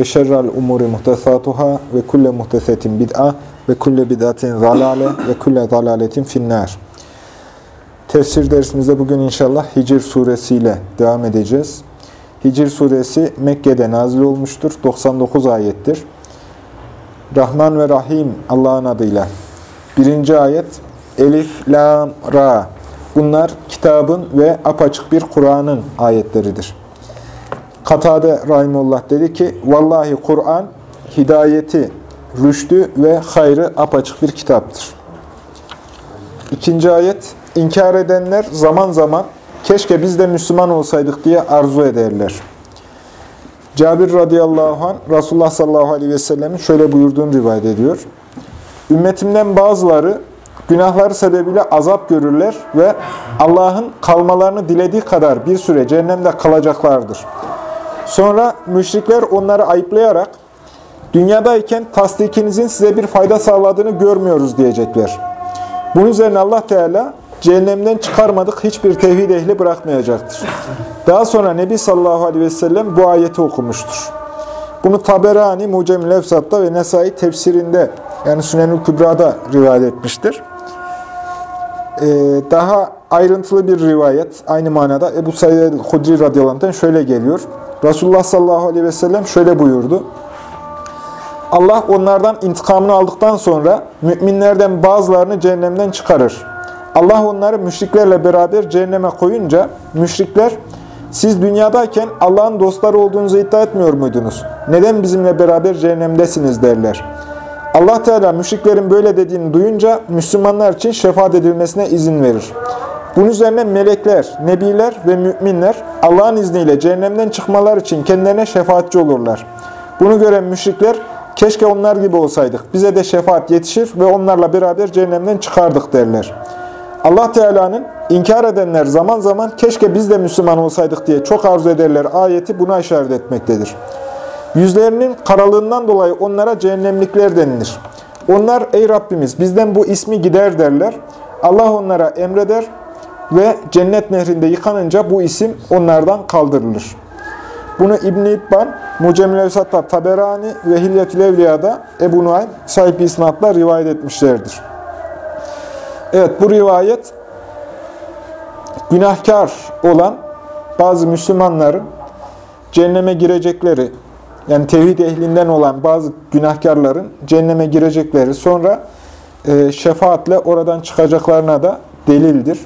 ve şerrel umuri muhtesatuhâ ve kulle muhtesetin bid'a ve kulle bid'atin zalale ve kulle zalaletin finnâr. Tefsir dersimizde bugün inşallah Hicr suresiyle devam edeceğiz. Hicr suresi Mekke'de nazil olmuştur. 99 ayettir. Rahman ve Rahim Allah'ın adıyla. Birinci ayet Elif, Lam, Ra. Bunlar kitabın ve apaçık bir Kur'an'ın ayetleridir. Katade Rahimullah dedi ki, Vallahi Kur'an hidayeti, rüştü ve hayrı apaçık bir kitaptır. İkinci ayet, inkar edenler zaman zaman keşke biz de Müslüman olsaydık diye arzu ederler. Cabir radıyallahu anh Resulullah sallallahu aleyhi ve sellemin şöyle buyurduğunu rivayet ediyor. Ümmetimden bazıları günahları sebebiyle azap görürler ve Allah'ın kalmalarını dilediği kadar bir süre cehennemde kalacaklardır. Sonra müşrikler onları ayıplayarak dünyadayken tasdikinizin size bir fayda sağladığını görmüyoruz diyecekler. Bunun üzerine Allah Teala cehennemden çıkarmadık hiçbir tevhid ehli bırakmayacaktır. Daha sonra Nebi sallallahu aleyhi ve sellem bu ayeti okumuştur. Bunu Taberani, Mucem-i Lefzat'ta ve Nesai tefsirinde yani Sünenül Kübra'da rivayet etmiştir. Ee, daha ayrıntılı bir rivayet aynı manada Ebu Said Hudri radıyallahu şöyle geliyor. Resulullah sallallahu aleyhi ve sellem şöyle buyurdu. Allah onlardan intikamını aldıktan sonra müminlerden bazılarını cehennemden çıkarır. Allah onları müşriklerle beraber cehenneme koyunca müşrikler siz dünyadayken Allah'ın dostları olduğunuzu iddia etmiyor muydunuz? Neden bizimle beraber cehennemdesiniz derler. Allah Teala müşriklerin böyle dediğini duyunca Müslümanlar için şefaat edilmesine izin verir. Bunun üzerine melekler, nebiler ve müminler Allah'ın izniyle cehennemden çıkmalar için kendilerine şefaatçi olurlar. Bunu gören müşrikler, keşke onlar gibi olsaydık, bize de şefaat yetişir ve onlarla beraber cehennemden çıkardık derler. Allah Teala'nın inkar edenler zaman zaman keşke biz de Müslüman olsaydık diye çok arzu ederler ayeti buna işaret etmektedir. Yüzlerinin karalığından dolayı onlara cehennemlikler denilir. Onlar ey Rabbimiz bizden bu ismi gider derler. Allah onlara emreder ve cennet nehrinde yıkanınca bu isim onlardan kaldırılır. Bunu İbn-i İbban, Mucemil Evsat'ta Taberani ve Hilyetül Evliya'da Ebu Nuaym sahip isnatla rivayet etmişlerdir. Evet bu rivayet günahkar olan bazı Müslümanların cehenneme girecekleri, yani tevhid ehlinden olan bazı günahkarların cehenneme girecekleri, sonra e, şefaatle oradan çıkacaklarına da delildir.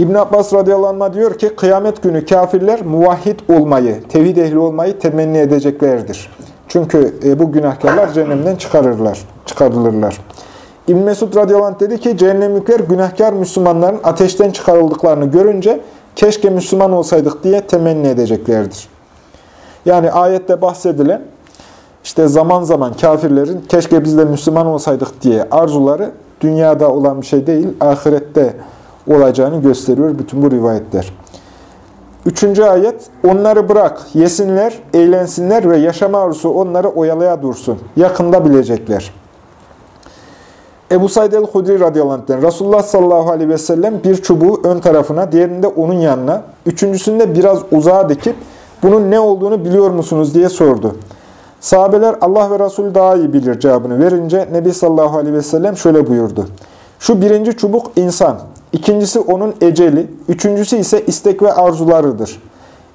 İbn Abbas radıyallahu diyor ki kıyamet günü kafirler muvahhid olmayı, tevhid ehli olmayı temenni edeceklerdir. Çünkü e, bu günahkarlar cehennemden çıkarırlar, çıkarılırlar. İbn Mesud radıyallahu dedi ki cehennemlikler günahkar Müslümanların ateşten çıkarıldıklarını görünce keşke Müslüman olsaydık diye temenni edeceklerdir. Yani ayette bahsedilen işte zaman zaman kafirlerin keşke biz de Müslüman olsaydık diye arzuları dünyada olan bir şey değil, ahirette olacağını gösteriyor bütün bu rivayetler. Üçüncü ayet, onları bırak, yesinler, eğlensinler ve yaşama arzusu onları oyalaya dursun. Yakında bilecekler. Ebu Said el-Hudri radıyallahu anh'den Resulullah sallallahu aleyhi ve sellem bir çubuğu ön tarafına, diğerinde onun yanına, üçüncüsünde biraz uzağa dikip bunun ne olduğunu biliyor musunuz diye sordu. Sahabeler Allah ve Resul daha iyi bilir cevabını verince Nebi sallallahu aleyhi ve sellem şöyle buyurdu. Şu birinci çubuk insan, ikincisi onun eceli, üçüncüsü ise istek ve arzularıdır.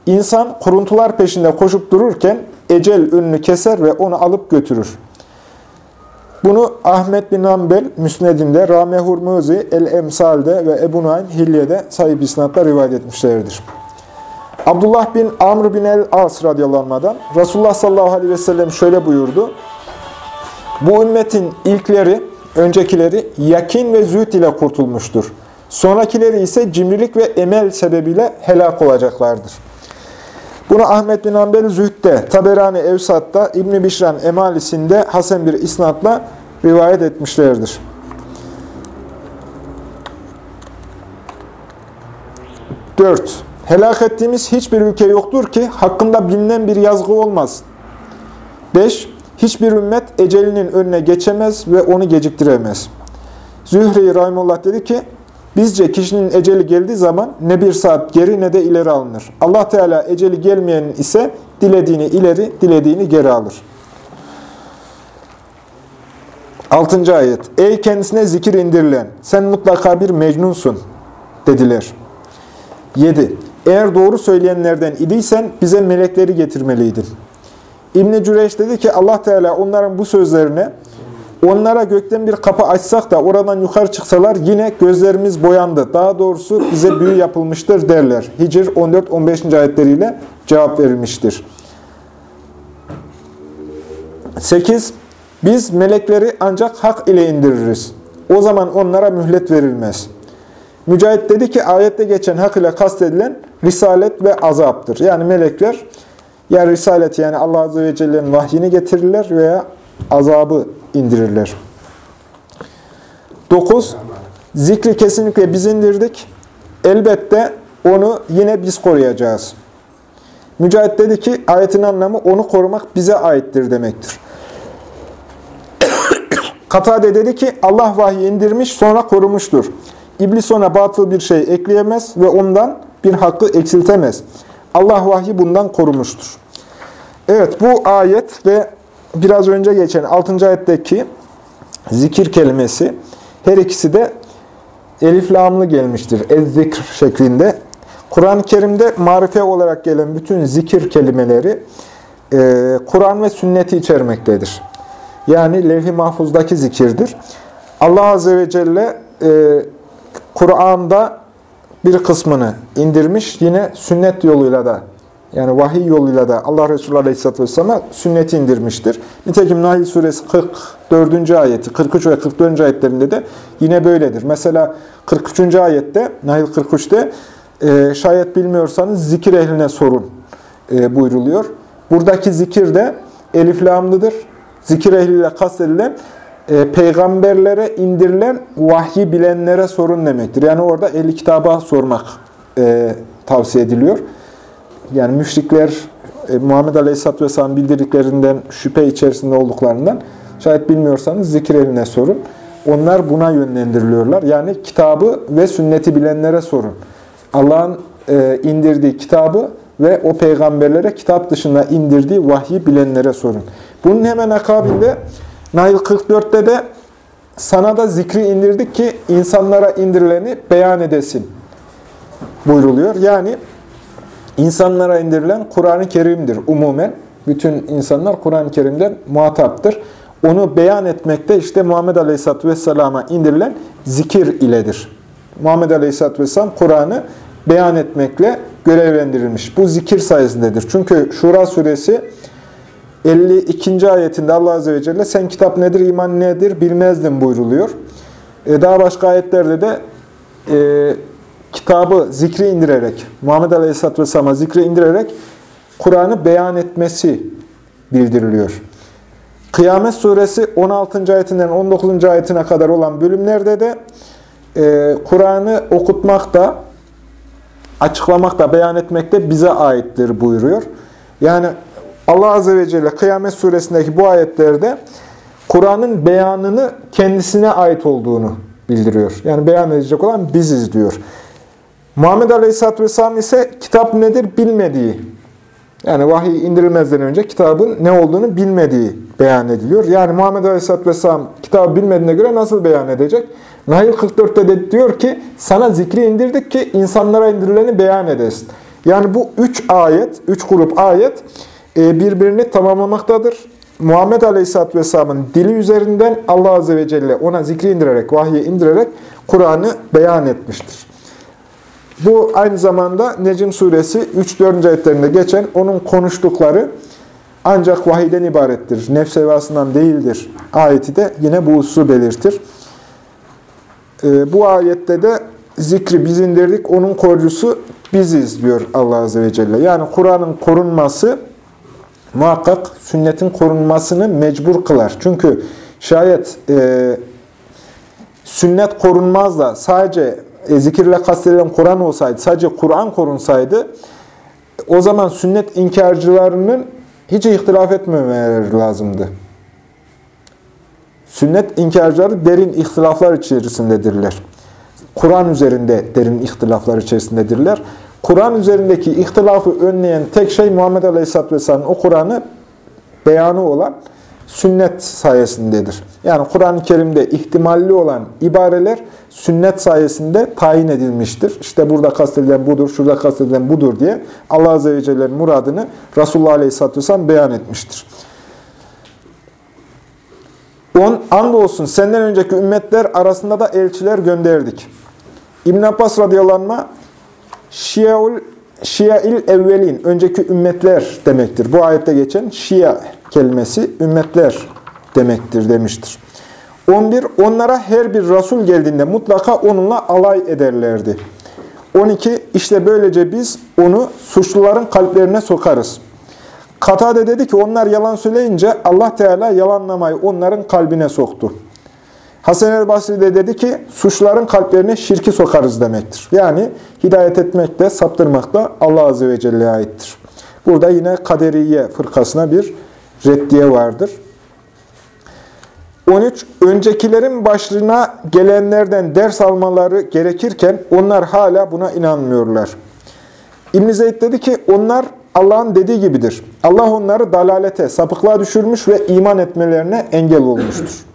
İnsan kuruntular peşinde koşup dururken ecel önünü keser ve onu alıp götürür. Bunu Ahmet bin Ambel Müsned'inde, Rame Hurmuzi El-Emsal'de ve Ebu Naim Hilye'de sahip isnatla rivayet etmişlerdir. Abdullah bin Amr bin el-As radıyallahu Resulullah sallallahu aleyhi ve sellem şöyle buyurdu. Bu ümmetin ilkleri, öncekileri yakin ve zühd ile kurtulmuştur. Sonrakileri ise cimrilik ve emel sebebiyle helak olacaklardır. Bunu Ahmet bin Hanbel Zühd Müfit'te, Taberani Evsat'ta, İbn-i Bişran Emalisinde Hasan bir isnatla rivayet etmişlerdir. Dört, helak ettiğimiz hiçbir ülke yoktur ki hakkında bilinen bir yazgı olmaz. Beş, hiçbir ümmet ecelinin önüne geçemez ve onu geciktiremez. Zühre-i Rahimullah dedi ki, bizce kişinin eceli geldiği zaman ne bir saat geri ne de ileri alınır. Allah Teala eceli gelmeyenin ise dilediğini ileri, dilediğini geri alır. 6. ayet. Ey kendisine zikir indirilen, sen mutlaka bir mecnunsun dediler. 7. Eğer doğru söyleyenlerden idiysen bize melekleri getirmeliydin. İbn-i Cüreyş dedi ki Allah Teala onların bu sözlerine onlara gökten bir kapı açsak da oradan yukarı çıksalar yine gözlerimiz boyandı. Daha doğrusu bize büyü yapılmıştır derler. Hicr 14-15. ayetleriyle cevap verilmiştir. 8. Biz melekleri ancak hak ile indiririz. O zaman onlara mühlet verilmez. Mücahit dedi ki ayette geçen hak ile kastedilen risalet ve azaptır. Yani melekler ya risalet yani Allah Azze ve Celle'nin vahyini getirirler veya azabı indirirler. 9. Zikri kesinlikle biz indirdik. Elbette onu yine biz koruyacağız. Mücahit dedi ki ayetin anlamı onu korumak bize aittir demektir. Katade dedi ki Allah vahyi indirmiş sonra korumuştur. İblis ona batıl bir şey ekleyemez ve ondan bir hakkı eksiltemez. Allah vahyi bundan korumuştur. Evet bu ayet ve biraz önce geçen 6. ayetteki zikir kelimesi her ikisi de elif lamlı gelmiştir. Ez-zikr şeklinde. Kur'an-ı Kerim'de marife olarak gelen bütün zikir kelimeleri e, Kur'an ve sünneti içermektedir. Yani levh-i mahfuzdaki zikirdir. Allah Azze ve Celle e, Kur'an'da bir kısmını indirmiş. Yine sünnet yoluyla da yani vahiy yoluyla da Allah Resulü Aleyhisselatü Vesselam'a sünneti indirmiştir. Nitekim Nahl Suresi 44. ayeti, 43 ve 44. ayetlerinde de yine böyledir. Mesela 43. ayette, Nahl 43'te e, şayet bilmiyorsanız zikir ehline sorun e, buyruluyor. Buradaki zikir de eliflamlıdır. Zikir ehliyle kastedilen e, peygamberlere indirilen vahyi bilenlere sorun demektir. Yani orada ehli kitaba sormak e, tavsiye ediliyor. Yani müşrikler e, Muhammed Aleyhisselatü Vesselam bildirdiklerinden şüphe içerisinde olduklarından şayet bilmiyorsanız zikir eline sorun. Onlar buna yönlendiriliyorlar. Yani kitabı ve sünneti bilenlere sorun. Allah'ın e, indirdiği kitabı ve o peygamberlere kitap dışında indirdiği vahyi bilenlere sorun. Bunun hemen akabinde Nail 44'te de sana da zikri indirdik ki insanlara indirileni beyan edesin buyruluyor. Yani insanlara indirilen Kur'an-ı Kerim'dir umumen. Bütün insanlar Kur'an-ı Kerim'den muhataptır. Onu beyan etmekte işte Muhammed Aleyhisselatü Vesselam'a indirilen zikir iledir. Muhammed Aleyhisselatü Vesselam Kur'an'ı beyan etmekle görevlendirilmiş. Bu zikir sayesındedir. Çünkü Şura suresi 52. ayetinde Allah Azze ve Celle sen kitap nedir, iman nedir bilmezdin buyruluyor. E, daha başka ayetlerde de e, kitabı zikri indirerek, Muhammed Aleyhisselatü Vesselam'a zikri indirerek Kur'an'ı beyan etmesi bildiriliyor. Kıyamet suresi 16. ayetinden 19. ayetine kadar olan bölümlerde de e, Kur'an'ı okutmakta, açıklamakta, beyan etmekte bize aittir buyuruyor. Yani Allah Azze ve Celle Kıyamet suresindeki bu ayetlerde Kur'an'ın beyanını kendisine ait olduğunu bildiriyor. Yani beyan edecek olan biziz diyor. Muhammed Aleyhisselatü Vesselam ise kitap nedir bilmediği, yani vahiy indirilmezden önce kitabın ne olduğunu bilmediği beyan ediliyor. Yani Muhammed Aleyhisselatü Vesselam kitabı bilmediğine göre nasıl beyan edecek? Nail 44'te de diyor ki, sana zikri indirdik ki insanlara indirileni beyan edesin. Yani bu üç ayet, üç grup ayet e, birbirini tamamlamaktadır. Muhammed Aleyhisselatü Vesselam'ın dili üzerinden Allah Azze ve Celle ona zikri indirerek, vahyi indirerek Kur'an'ı beyan etmiştir. Bu aynı zamanda Necim suresi 3-4. ayetlerinde geçen onun konuştukları ancak vahiden ibarettir. Nefs hevasından değildir. Ayeti de yine bu hususu belirtir. Ee, bu ayette de zikri biz indirdik, onun koruyucusu biziz diyor Allah Azze ve Celle. Yani Kur'an'ın korunması muhakkak sünnetin korunmasını mecbur kılar. Çünkü şayet e, sünnet korunmaz da sadece e, zikirle kastedilen Kur'an olsaydı, sadece Kur'an korunsaydı o zaman sünnet inkarcılarının hiç ihtilaf etmemeleri lazımdı. Sünnet inkarcıları derin ihtilaflar içerisindedirler. Kur'an üzerinde derin ihtilaflar içerisindedirler. Kur'an üzerindeki ihtilafı önleyen tek şey Muhammed Aleyhisselatü Vesselam'ın o Kur'an'ı beyanı olan sünnet sayesindedir. Yani Kur'an-ı Kerim'de ihtimalli olan ibareler sünnet sayesinde tayin edilmiştir. İşte burada kastedilen budur, şurada kastedilen budur diye Allah Azze ve Celle'nin muradını Resulullah Aleyhisselatü Vesselam beyan etmiştir. On, andolsun senden önceki ümmetler arasında da elçiler gönderdik. İbn Abbas radıyallahu anh, Şiaul Şia'il evvelin, önceki ümmetler demektir. Bu ayette geçen Şia kelimesi ümmetler demektir demiştir. 11. Onlara her bir Resul geldiğinde mutlaka onunla alay ederlerdi. 12. İşte böylece biz onu suçluların kalplerine sokarız. Katade dedi ki onlar yalan söyleyince Allah Teala yalanlamayı onların kalbine soktu. Hasan el Basri de dedi ki suçların kalplerine şirki sokarız demektir. Yani hidayet etmek de saptırmak da Allah Azze ve Celle'ye aittir. Burada yine kaderiye fırkasına bir reddiye vardır. 13. Öncekilerin başlığına gelenlerden ders almaları gerekirken onlar hala buna inanmıyorlar. İbn Zeyd dedi ki onlar Allah'ın dediği gibidir. Allah onları dalalete, sapıklığa düşürmüş ve iman etmelerine engel olmuştur.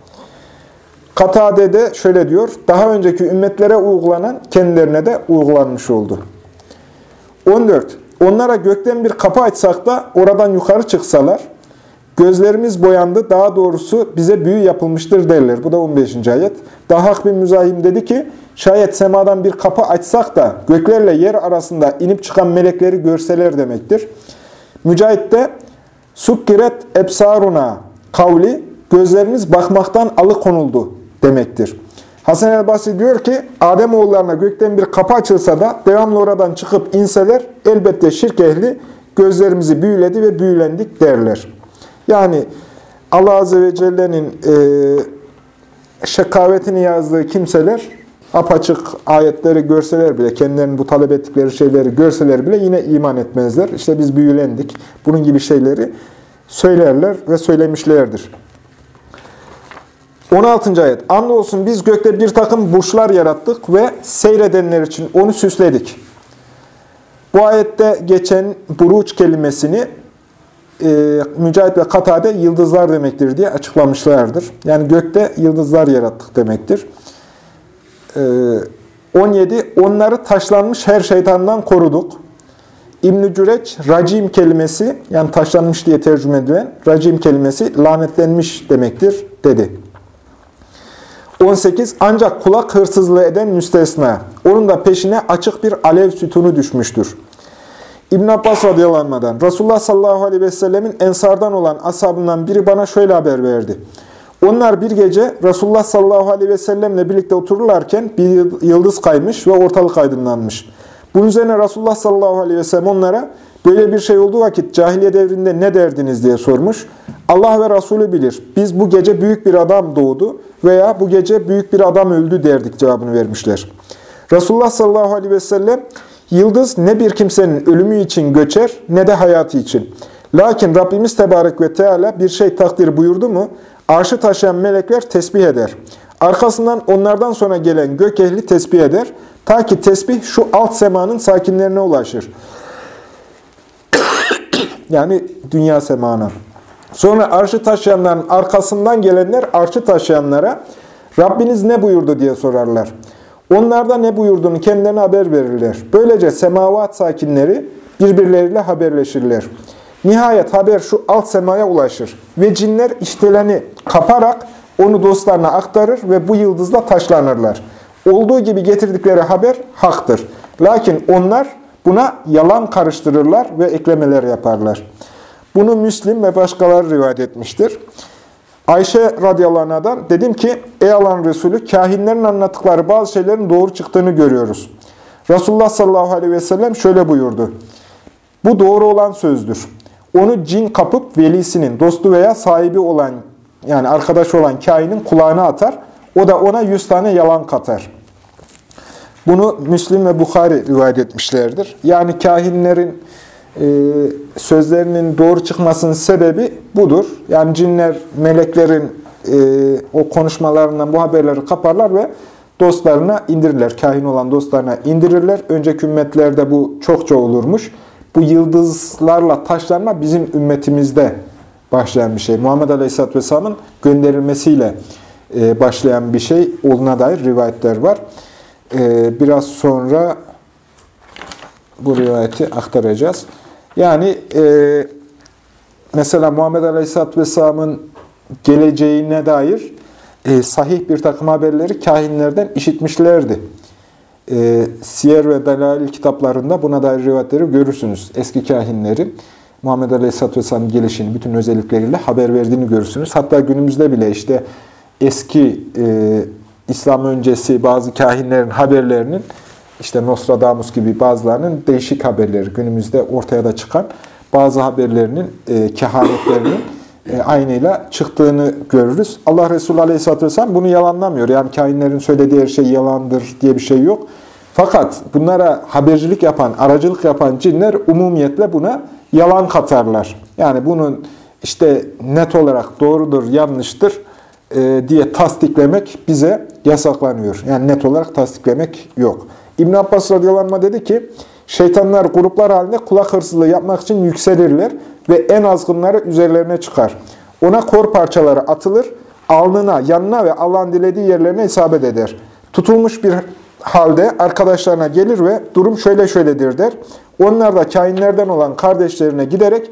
Katade de şöyle diyor, daha önceki ümmetlere uygulanan kendilerine de uygulanmış oldu. 14. Onlara gökten bir kapı açsak da oradan yukarı çıksalar, gözlerimiz boyandı, daha doğrusu bize büyü yapılmıştır derler. Bu da 15. ayet. Dahak bin Müzahim dedi ki, şayet semadan bir kapı açsak da göklerle yer arasında inip çıkan melekleri görseler demektir. Mücahit de, Sukkiret ebsaruna kavli, gözlerimiz bakmaktan alıkonuldu demektir. Hasan el Basri diyor ki, Adem oğullarına gökten bir kapı açılsa da devamlı oradan çıkıp inseler, elbette şirk ehli gözlerimizi büyüledi ve büyülendik derler. Yani Allah Azze ve Celle'nin e, şekavetini yazdığı kimseler apaçık ayetleri görseler bile, kendilerinin bu talep ettikleri şeyleri görseler bile yine iman etmezler. İşte biz büyülendik. Bunun gibi şeyleri söylerler ve söylemişlerdir. 16. ayet. Andolsun biz gökte bir takım burçlar yarattık ve seyredenler için onu süsledik. Bu ayette geçen buruç kelimesini e, Mücahit ve Katade yıldızlar demektir diye açıklamışlardır. Yani gökte yıldızlar yarattık demektir. E, 17. Onları taşlanmış her şeytandan koruduk. İbn-i Cüreç, racim kelimesi, yani taşlanmış diye tercüme edilen racim kelimesi lanetlenmiş demektir dedi. 18. Ancak kulak hırsızlığı eden müstesna. Onun da peşine açık bir alev sütunu düşmüştür. İbn Abbas radıyallahu anh'dan Resulullah sallallahu aleyhi ve sellemin ensardan olan ashabından biri bana şöyle haber verdi. Onlar bir gece Resulullah sallallahu aleyhi ve sellemle birlikte otururlarken bir yıldız kaymış ve ortalık aydınlanmış. Bunun üzerine Resulullah sallallahu aleyhi ve sellem onlara böyle bir şey olduğu vakit cahiliye devrinde ne derdiniz diye sormuş. Allah ve Resulü bilir. Biz bu gece büyük bir adam doğdu veya bu gece büyük bir adam öldü derdik cevabını vermişler. Resulullah sallallahu aleyhi ve sellem Yıldız ne bir kimsenin ölümü için göçer ne de hayatı için. Lakin Rabbimiz Tebarek ve Teala bir şey takdir buyurdu mu, arşı taşıyan melekler tesbih eder. Arkasından onlardan sonra gelen gök ehli tesbih eder. Ta ki tesbih şu alt semanın sakinlerine ulaşır. Yani dünya semana. Sonra arşı taşıyanların arkasından gelenler arşı taşıyanlara Rabbiniz ne buyurdu diye sorarlar. Onlarda ne buyurduğunu kendilerine haber verirler. Böylece semavat sakinleri birbirleriyle haberleşirler. Nihayet haber şu alt semaya ulaşır ve cinler işteleni kaparak onu dostlarına aktarır ve bu yıldızla taşlanırlar. Olduğu gibi getirdikleri haber haktır. Lakin onlar buna yalan karıştırırlar ve eklemeler yaparlar. Bunu Müslim ve başkaları rivayet etmiştir. Ayşe radıyallahu anh'dan dedim ki ey Allah'ın Resulü kahinlerin anlattıkları bazı şeylerin doğru çıktığını görüyoruz. Resulullah sallallahu aleyhi ve sellem şöyle buyurdu. Bu doğru olan sözdür. Onu cin kapıp velisinin, dostu veya sahibi olan, yani arkadaş olan kainin kulağına atar. O da ona yüz tane yalan katar. Bunu Müslim ve Bukhari rivayet etmişlerdir. Yani kahinlerin e, sözlerinin doğru çıkmasının sebebi budur. Yani cinler, meleklerin e, o konuşmalarından bu haberleri kaparlar ve dostlarına indirirler. Kahin olan dostlarına indirirler. Önceki ümmetlerde bu çokça olurmuş. Bu yıldızlarla taşlanma bizim ümmetimizde başlayan bir şey. Muhammed Aleyhisselatü Vesselam'ın gönderilmesiyle e, başlayan bir şey olduğuna dair rivayetler var. E, biraz sonra bu rivayeti aktaracağız. Yani e, mesela Muhammed Aleyhisselatü Vesselam'ın geleceğine dair e, sahih bir takım haberleri kahinlerden işitmişlerdi. E, Siyer ve Delail kitaplarında buna dair rivayetleri görürsünüz. Eski kahinlerin Muhammed Aleyhisselatü Vesselam'ın gelişini, bütün özellikleriyle haber verdiğini görürsünüz. Hatta günümüzde bile işte eski e, İslam öncesi bazı kahinlerin haberlerinin işte Nostradamus gibi bazılarının değişik haberleri, günümüzde ortaya da çıkan bazı haberlerinin, e, kehanetlerinin e, aynıyla çıktığını görürüz. Allah Resulü Aleyhisselatü Vesselam bunu yalanlamıyor. Yani kainlerin söylediği her şey yalandır diye bir şey yok. Fakat bunlara habercilik yapan, aracılık yapan cinler umumiyetle buna yalan katarlar. Yani bunun işte net olarak doğrudur, yanlıştır e, diye tasdiklemek bize yasaklanıyor. Yani net olarak tasdiklemek yok. İbn Abbas radıyallahu dedi ki, şeytanlar gruplar halinde kulak hırsızlığı yapmak için yükselirler ve en azgınları üzerlerine çıkar. Ona kor parçaları atılır, alnına, yanına ve Allah'ın dilediği yerlerine isabet eder. Tutulmuş bir halde arkadaşlarına gelir ve durum şöyle şöyledir der. Onlar da kainlerden olan kardeşlerine giderek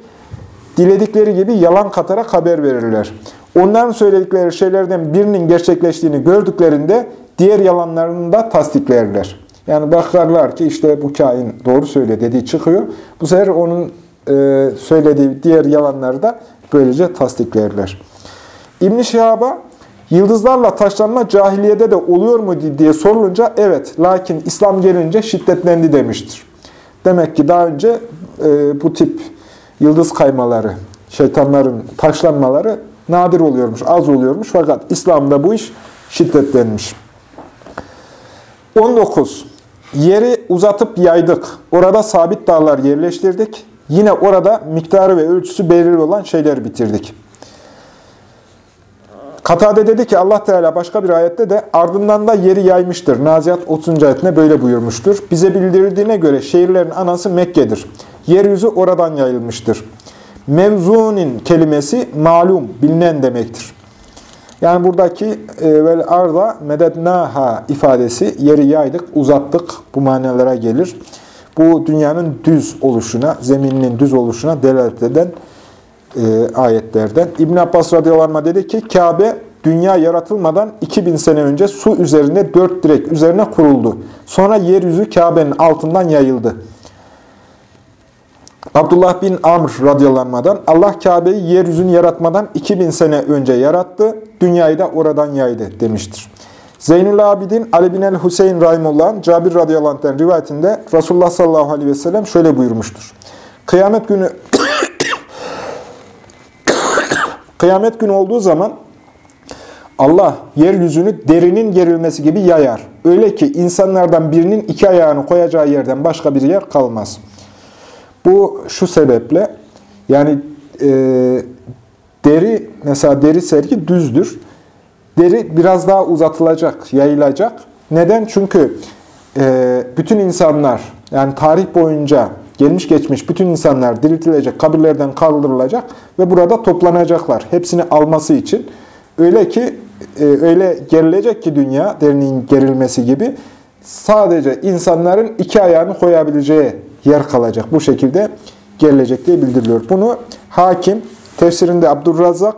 diledikleri gibi yalan katarak haber verirler. Onların söyledikleri şeylerden birinin gerçekleştiğini gördüklerinde diğer yalanlarını da tasdiklerler. Yani bakarlar ki işte bu kain doğru söylüyor dediği çıkıyor. Bu sefer onun e, söylediği diğer yalanları da böylece tasdiklerler. İbn-i Şihab'a yıldızlarla taşlanma cahiliyede de oluyor mu diye sorulunca evet lakin İslam gelince şiddetlendi demiştir. Demek ki daha önce e, bu tip yıldız kaymaları, şeytanların taşlanmaları nadir oluyormuş, az oluyormuş. Fakat İslam'da bu iş şiddetlenmiş. 19. Yeri uzatıp yaydık. Orada sabit dağlar yerleştirdik. Yine orada miktarı ve ölçüsü belirli olan şeyler bitirdik. Katade dedi ki Allah Teala başka bir ayette de ardından da yeri yaymıştır. Nazihat 30. ayetine böyle buyurmuştur. Bize bildirildiğine göre şehirlerin anası Mekke'dir. Yeryüzü oradan yayılmıştır. Mevzunin kelimesi malum, bilinen demektir. Yani buradaki e, vel arda medednaha ifadesi yeri yaydık, uzattık bu manalara gelir. Bu dünyanın düz oluşuna, zemininin düz oluşuna delalet eden e, ayetlerden. İbn Abbas radıyallahu dedi ki Kabe dünya yaratılmadan 2000 sene önce su üzerinde dört direk üzerine kuruldu. Sonra yeryüzü Kabe'nin altından yayıldı. Abdullah bin Amr radıyallahu Allah Kabe'yi yeryüzünü yaratmadan 2000 sene önce yarattı, dünyayı da oradan yaydı demiştir. Zeynül Abidin Ali bin el-Hüseyin Rahimullah'ın Cabir radıyallahu rivayetinde Resulullah sallallahu aleyhi ve sellem şöyle buyurmuştur. Kıyamet günü Kıyamet günü olduğu zaman Allah yeryüzünü derinin gerilmesi gibi yayar. Öyle ki insanlardan birinin iki ayağını koyacağı yerden başka bir yer kalmaz. Bu şu sebeple yani e, deri mesela deri sergi düzdür. Deri biraz daha uzatılacak, yayılacak. Neden? Çünkü e, bütün insanlar yani tarih boyunca gelmiş geçmiş bütün insanlar diriltilecek, kabirlerden kaldırılacak ve burada toplanacaklar. Hepsini alması için. Öyle ki e, öyle gerilecek ki dünya derinin gerilmesi gibi sadece insanların iki ayağını koyabileceği yer kalacak. Bu şekilde gerilecek diye bildiriliyor. Bunu hakim tefsirinde Abdurrazzak,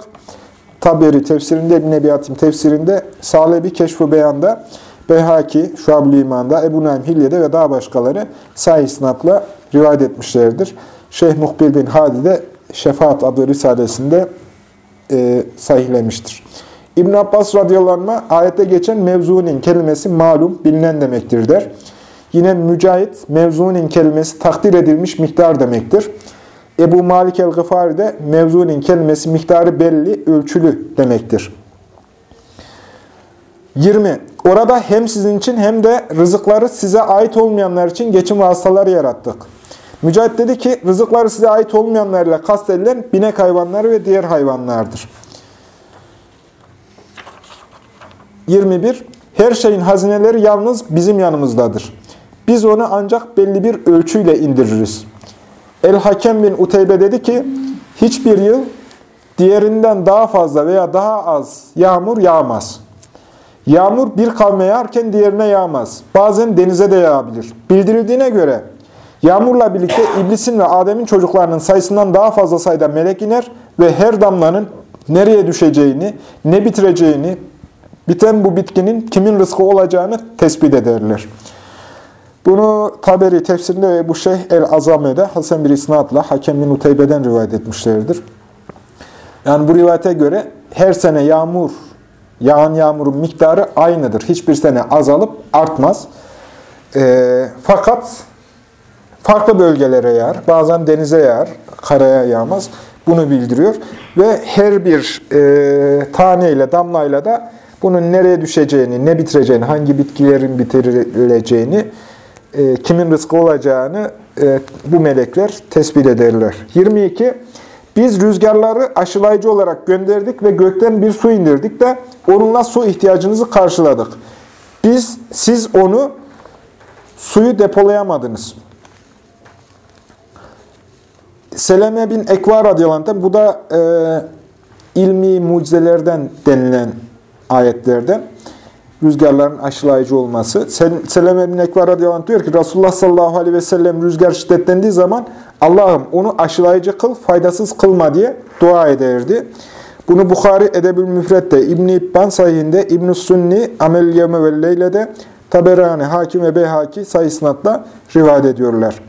Taberi tefsirinde, İbn Ebi Hatim tefsirinde, Salebi Keşf-ı Beyan'da, Beyhaki, Şuab-ı Ebu Naim Hilye'de ve daha başkaları sahih isnatla rivayet etmişlerdir. Şeyh Muhbir bin Hadi de Şefaat adlı risalesinde e, sahihlemiştir. İbn Abbas radıyallahu ayette geçen mevzunin kelimesi malum, bilinen demektir der. Yine mücahit, mevzunin kelimesi takdir edilmiş miktar demektir. Ebu Malik el-Gıfari de mevzunin kelimesi miktarı belli, ölçülü demektir. 20. Orada hem sizin için hem de rızıkları size ait olmayanlar için geçim vasıtaları yarattık. Mücahit dedi ki, rızıkları size ait olmayanlarla kastedilen binek hayvanları ve diğer hayvanlardır. 21. Her şeyin hazineleri yalnız bizim yanımızdadır. Biz onu ancak belli bir ölçüyle indiririz. El-Hakem bin Uteybe dedi ki, hiçbir yıl diğerinden daha fazla veya daha az yağmur yağmaz. Yağmur bir kavme yağarken diğerine yağmaz. Bazen denize de yağabilir. Bildirildiğine göre yağmurla birlikte iblisin ve Adem'in çocuklarının sayısından daha fazla sayıda melek iner ve her damlanın nereye düşeceğini, ne bitireceğini, biten bu bitkinin kimin rızkı olacağını tespit ederler. Bunu Taberi tefsirinde ve bu Şeyh el-Azame'de Hasan bir isnatla Hakem bin Uteybe'den rivayet etmişlerdir. Yani bu rivayete göre her sene yağmur, yağan yağmurun miktarı aynıdır. Hiçbir sene azalıp artmaz. E, fakat farklı bölgelere yağar. Bazen denize yağar, karaya yağmaz. Bunu bildiriyor. Ve her bir e, taneyle, damlayla da bunun nereye düşeceğini, ne bitireceğini, hangi bitkilerin bitirileceğini, e, kimin rızkı olacağını e, bu melekler tespit ederler. 22. Biz rüzgarları aşılayıcı olarak gönderdik ve gökten bir su indirdik de onunla su ihtiyacınızı karşıladık. Biz, siz onu suyu depolayamadınız. Seleme bin Ekva radıyallahu bu da e, ilmi mucizelerden denilen ayetlerden rüzgarların aşılayıcı olması. Seleme bin Ekvar radıyallahu diyor ki Resulullah sallallahu aleyhi ve sellem rüzgar şiddetlendiği zaman Allah'ım onu aşılayıcı kıl, faydasız kılma diye dua ederdi. Bunu Bukhari Edebül Müfret'te, İbn-i İbban sayhinde, İbn-i Sunni, Amel Yevme ve Leyle'de, Taberani, Hakim ve Beyhaki sayısınatla rivayet ediyorlar.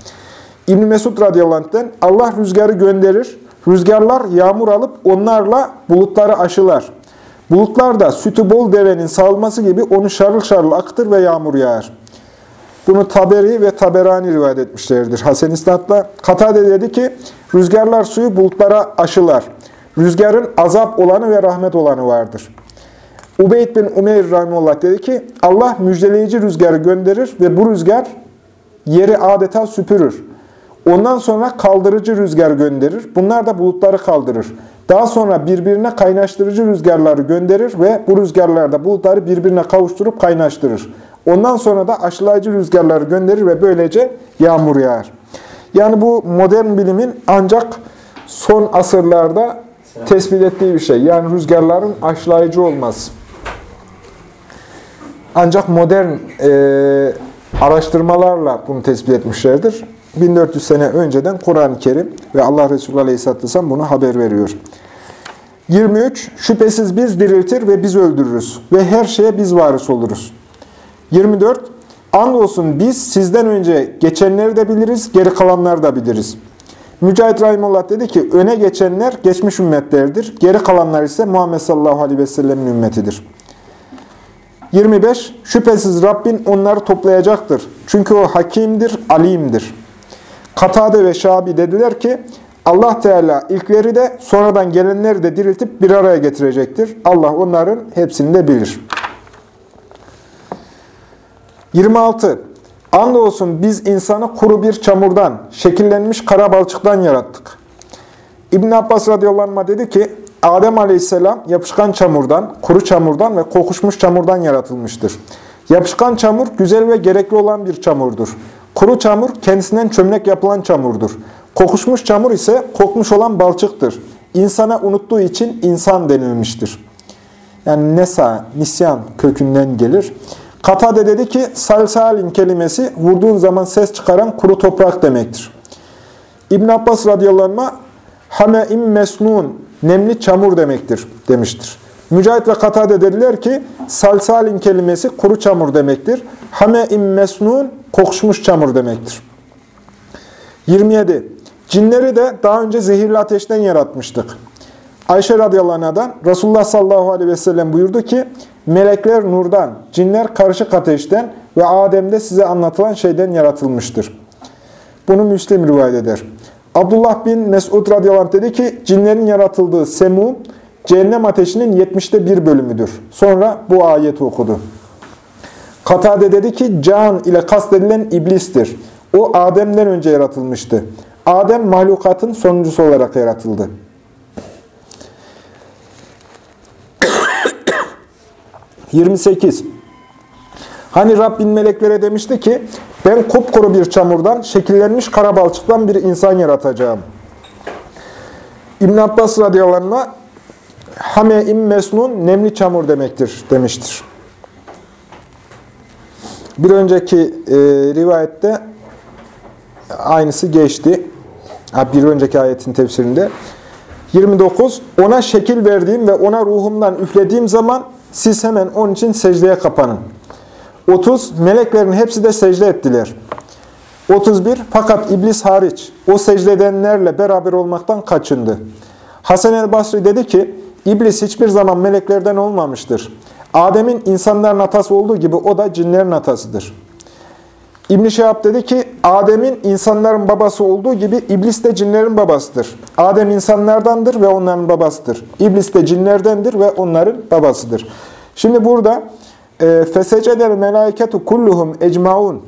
İbn Mesud radıyallahu anh'ten Allah rüzgarı gönderir. Rüzgarlar yağmur alıp onlarla bulutları aşılar. Bulutlar da sütü bol devenin salması gibi onu şarıl şarıl aktır ve yağmur yağar. Bunu Taberi ve Taberani rivayet etmişlerdir. Hasan İsnat'la Katade dedi ki, rüzgarlar suyu bulutlara aşılar. Rüzgarın azap olanı ve rahmet olanı vardır. Ubeyd bin Umeyr Rahimullah dedi ki, Allah müjdeleyici rüzgarı gönderir ve bu rüzgar yeri adeta süpürür. Ondan sonra kaldırıcı rüzgar gönderir. Bunlar da bulutları kaldırır. Daha sonra birbirine kaynaştırıcı rüzgarları gönderir ve bu rüzgarlar da bulutları birbirine kavuşturup kaynaştırır. Ondan sonra da aşılayıcı rüzgarları gönderir ve böylece yağmur yağar. Yani bu modern bilimin ancak son asırlarda tespit ettiği bir şey. Yani rüzgarların aşılayıcı olması. Ancak modern e, araştırmalarla bunu tespit etmişlerdir. 1400 sene önceden Kur'an-ı Kerim ve Allah Resulü Aleyhisselatü Vesselam bunu haber veriyor. 23. Şüphesiz biz diriltir ve biz öldürürüz ve her şeye biz varis oluruz. 24. Andolsun biz sizden önce geçenleri de biliriz, geri kalanları da biliriz. Mücahit Rahimullah dedi ki, öne geçenler geçmiş ümmetlerdir, geri kalanlar ise Muhammed sallallahu aleyhi ve sellemin ümmetidir. 25. Şüphesiz Rabbin onları toplayacaktır. Çünkü o hakimdir, alimdir. Katade ve Şabi dediler ki, Allah Teala ilkleri de sonradan gelenleri de diriltip bir araya getirecektir. Allah onların hepsini de bilir. 26. Andolsun biz insanı kuru bir çamurdan, şekillenmiş kara balçıktan yarattık. İbn Abbas radıyallahu dedi ki, Adem aleyhisselam yapışkan çamurdan, kuru çamurdan ve kokuşmuş çamurdan yaratılmıştır. Yapışkan çamur güzel ve gerekli olan bir çamurdur. Kuru çamur kendisinden çömlek yapılan çamurdur. Kokuşmuş çamur ise kokmuş olan balçıktır. İnsana unuttuğu için insan denilmiştir. Yani nesa, nisyan kökünden gelir. Katade dedi ki, salsalin kelimesi vurduğun zaman ses çıkaran kuru toprak demektir. İbn Abbas radıyallahu anh, hame'im mesnun, nemli çamur demektir demiştir. Mücahit ve Katade dediler ki, salsalin kelimesi kuru çamur demektir. Hame'im mesnun, kokuşmuş çamur demektir. 27. Cinleri de daha önce zehirli ateşten yaratmıştık. Ayşe radıyallahu anh'dan Resulullah sallallahu aleyhi ve sellem buyurdu ki, Melekler nurdan, cinler karışık ateşten ve Adem'de size anlatılan şeyden yaratılmıştır. Bunu Müslim rivayet eder. Abdullah bin Mesud radıyallahu anh dedi ki, cinlerin yaratıldığı Semum, cehennem ateşinin 70'te bir bölümüdür. Sonra bu ayeti okudu. Katade dedi ki, can ile kastedilen iblistir. O Adem'den önce yaratılmıştı. Adem mahlukatın sonuncusu olarak yaratıldı. ...28. Hani Rabbin meleklere demişti ki, ben kupkuru bir çamurdan, şekillenmiş kara balçıktan bir insan yaratacağım. İbn Abbas radıyallahu anh, Hame-im mesnun, nemli çamur demektir demiştir. Bir önceki e, rivayette aynısı geçti. Bir önceki ayetin tefsirinde. 29. Ona şekil verdiğim ve ona ruhumdan üflediğim zaman siz hemen onun için secdeye kapanın. 30. Meleklerin hepsi de secde ettiler. 31. Fakat iblis hariç o secde edenlerle beraber olmaktan kaçındı. Hasan el Basri dedi ki, İblis hiçbir zaman meleklerden olmamıştır. Adem'in insanların atası olduğu gibi o da cinlerin atasıdır. İbn-i Şehab dedi ki, Adem'in insanların babası olduğu gibi İblis de cinlerin babasıdır. Adem insanlardandır ve onların babasıdır. İblis de cinlerdendir ve onların babasıdır. Şimdi burada fesecedel melaiketu kulluhum ecmaun